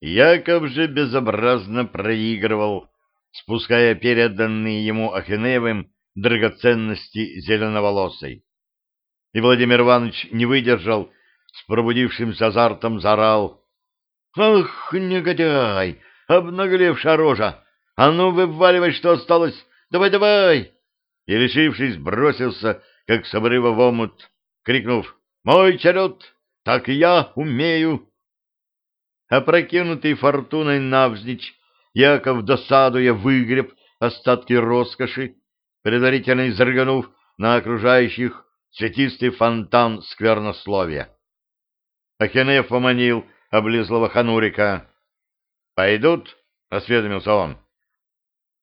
Яков же безобразно проигрывал, спуская переданные ему Ахинеевым драгоценности зеленоволосой. И Владимир Иванович не выдержал, с пробудившимся азартом заорал. — Ах, негодяй! Обнаглевшая рожа! А ну, вываливай, что осталось! Давай, давай! И, решившись, бросился, как с обрыва в омут, крикнув «Мой черед! Так и я умею!» Опрокинутый фортуной навзничь, Яков, досадуя, выгреб остатки роскоши, предварительно изрыганув на окружающих цветистый фонтан сквернословия. Ахенев поманил облезлого ханурика. «Пойдут?» — осведомился он.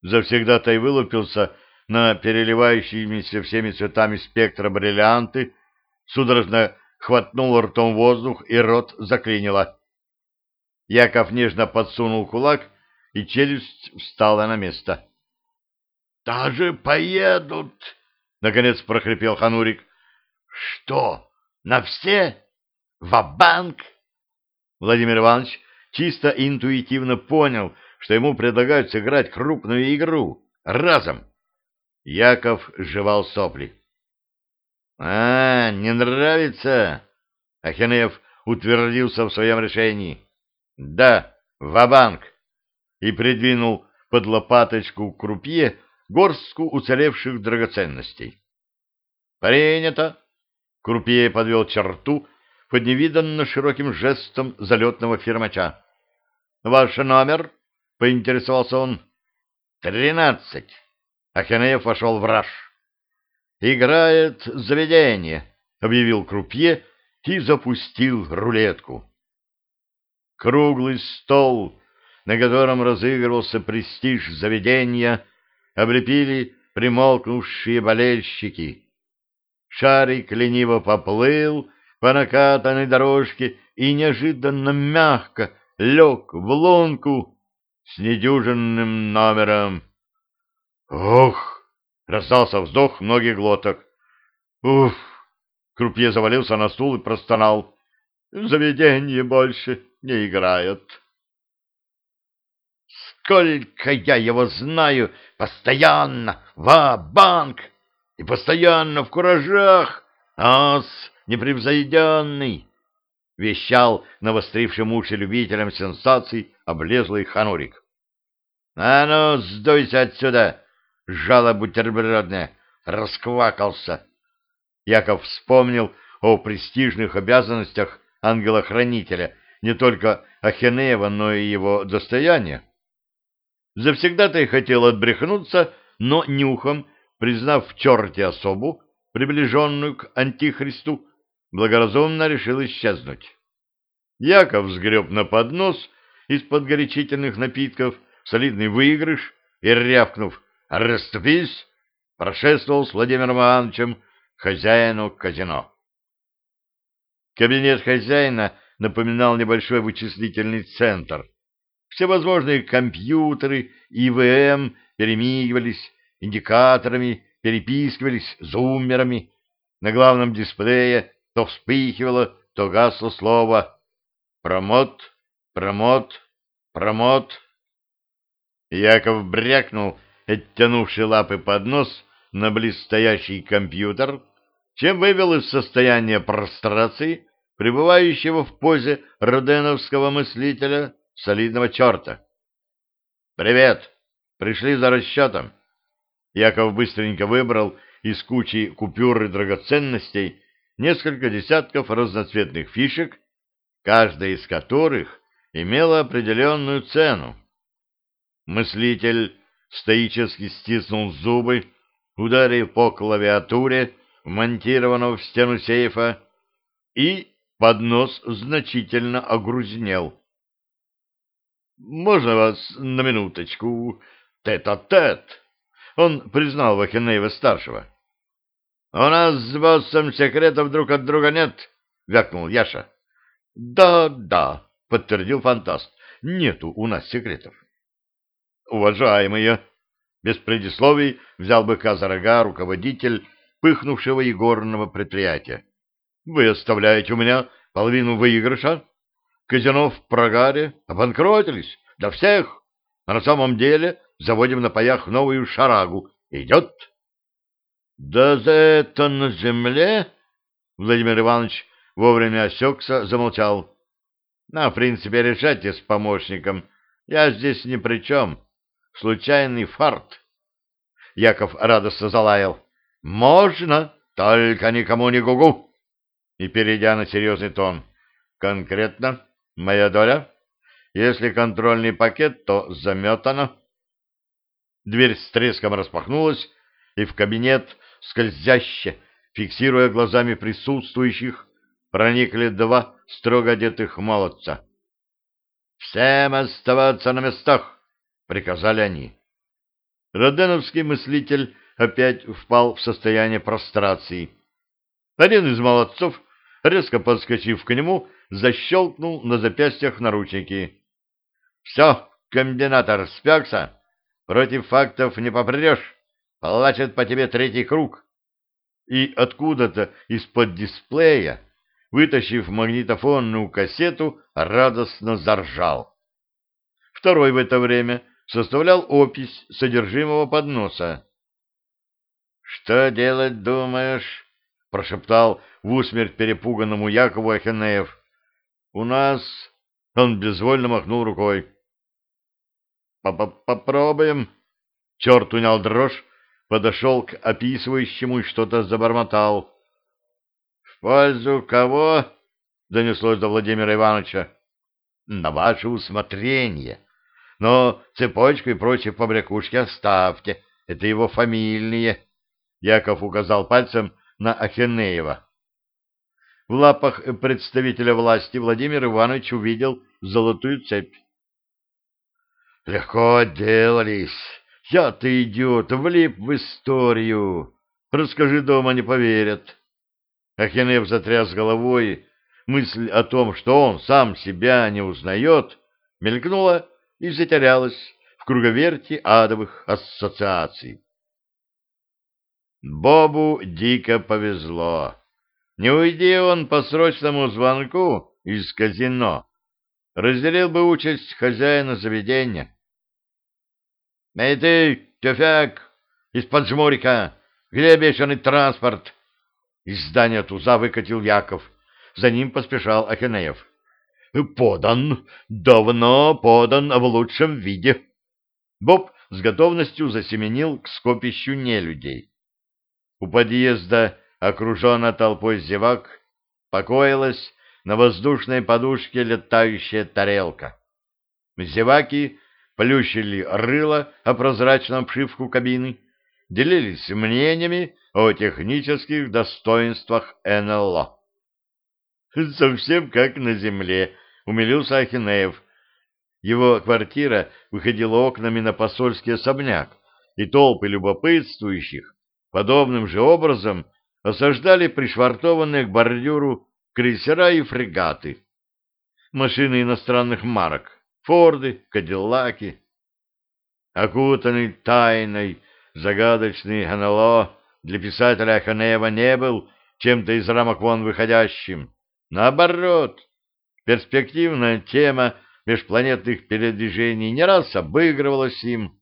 Завсегда-то вылупился на переливающимися всеми цветами спектра бриллианты, судорожно хватнул ртом воздух, и рот заклинило. Яков нежно подсунул кулак, и челюсть встала на место. — Даже поедут! — наконец прохрипел Ханурик. — Что, на все? Ва-банк? Владимир Иванович чисто интуитивно понял, что ему предлагают сыграть крупную игру разом. Яков жевал сопли. — А, не нравится? Ахинеев утвердился в своем решении. — Да, ва-банк. И придвинул под лопаточку крупье горстку уцелевших драгоценностей. — Принято. Крупье подвел черту под невиданно широким жестом залетного фирмача. — Ваш номер? — поинтересовался он. — Тринадцать. Ахинеев вошел в раж. «Играет заведение», — объявил крупье и запустил рулетку. Круглый стол, на котором разыгрывался престиж заведения, облепили примолкнувшие болельщики. Шарик лениво поплыл по накатанной дорожке и неожиданно мягко лег в лунку с недюжинным номером «Ох!» — раздался вздох многих глоток. «Уф!» — Крупье завалился на стул и простонал. «Заведение больше не играет». «Сколько я его знаю! Постоянно! Ва-банк! И постоянно в куражах! Ас непревзойденный!» — вещал навострившим уши любителям сенсаций облезлый ханурик. «А ну, сдуйся отсюда!» жало бутербродное, расквакался. Яков вспомнил о престижных обязанностях ангела-хранителя, не только Ахенеева, но и его достояния. Завсегда-то хотел отбрехнуться, но нюхом, признав в черте особу, приближенную к антихристу, благоразумно решил исчезнуть. Яков сгреб на поднос из-под горячительных напитков солидный выигрыш и, рявкнув «Расступись!» прошествовал с Владимиром Ивановичем хозяину казино. Кабинет хозяина напоминал небольшой вычислительный центр. Всевозможные компьютеры, ИВМ перемигивались индикаторами, перепискивались зуммерами. На главном дисплее то вспыхивало, то гасло слово «Промот», «Промот», «Промот». Яков брякнул оттянувший лапы под нос на близстоящий компьютер, чем вывел из состояния прострации пребывающего в позе роденовского мыслителя солидного черта. «Привет! Пришли за расчетом!» Яков быстренько выбрал из кучи купюр и драгоценностей несколько десятков разноцветных фишек, каждая из которых имела определенную цену. Мыслитель стоически стиснул зубы, ударил по клавиатуре, вмонтированного в стену сейфа, и поднос значительно огрузнел. «Можно вас на минуточку? Тет-а-тет!» -тет. Он признал Вахенеева-старшего. «У нас с боссом секретов друг от друга нет», — вякнул Яша. «Да, да», — подтвердил фантаст, — «нету у нас секретов». Уважаемые, без предисловий взял быка за рога руководитель пыхнувшего Егорного предприятия. Вы оставляете у меня половину выигрыша? казино в прогаре, обанкротились, для всех. А на самом деле заводим на паях новую шарагу. Идет. Да за это на земле? Владимир Иванович вовремя осекся, замолчал. На, в принципе, решайте с помощником. Я здесь ни при чем. Случайный фарт. Яков радостно залаял. Можно, только никому не гугу. И, перейдя на серьезный тон, конкретно, моя доля, если контрольный пакет, то заметано. Дверь с треском распахнулась, и в кабинет, скользяще, фиксируя глазами присутствующих, проникли два строго одетых молодца. «Всем оставаться на местах!» — приказали они. Роденовский мыслитель опять впал в состояние прострации. Один из молодцов, резко подскочив к нему, защелкнул на запястьях наручники. — Все, комбинатор, спекся. Против фактов не попрешь. Плачет по тебе третий круг. И откуда-то из-под дисплея, вытащив магнитофонную кассету, радостно заржал. Второй в это время составлял опись содержимого подноса. — Что делать, думаешь? — прошептал в усмерть перепуганному Якову Ахенеев. — У нас... — он безвольно махнул рукой. — Попробуем. Черт унял дрожь, подошел к описывающему и что-то забормотал. — В пользу кого? — донеслось до Владимира Ивановича. — На ваше усмотрение. Но цепочку и прочие побрякушки оставьте. Это его фамильные. Яков указал пальцем на Ахенеева. В лапах представителя власти Владимир Иванович увидел золотую цепь. Легко отделались. Я-то идиот, влип в историю. Расскажи дома, не поверят. Ахенев затряс головой. Мысль о том, что он сам себя не узнает, мелькнула и затерялась в круговерти адовых ассоциаций. Бобу дико повезло. Не уйди он по срочному звонку из казино, разделил бы участь хозяина заведения. — Эй ты, тюфяк, из-под жмурика, где бешеный транспорт? Из здания туза выкатил Яков. За ним поспешал Ахинеев. — Подан, давно подан в лучшем виде. Боб с готовностью засеменил к скопищу нелюдей. У подъезда, окруженная толпой зевак, покоилась на воздушной подушке летающая тарелка. Зеваки плющили рыло о прозрачном обшивку кабины, делились мнениями о технических достоинствах НЛО. «Совсем как на земле», — умилился Ахинеев. Его квартира выходила окнами на посольский особняк, и толпы любопытствующих Подобным же образом осаждали пришвартованные к бордюру крейсера и фрегаты. Машины иностранных марок, форды, кадиллаки. Окутанный тайной, загадочный НЛО для писателя Аханеева не был чем-то из рамок вон выходящим. Наоборот, перспективная тема межпланетных передвижений не раз обыгрывалась им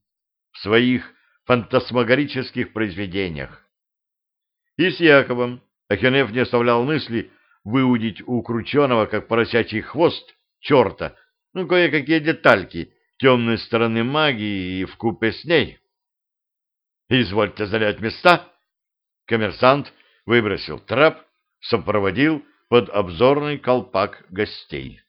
в своих фантасмагорических произведениях. И с Яковом Ахенев не оставлял мысли выудить у крученого, как поросячий хвост, черта, ну, кое-какие детальки темной стороны магии и вкупе с ней. «Извольте занять места!» Коммерсант выбросил трап, сопроводил под обзорный колпак гостей.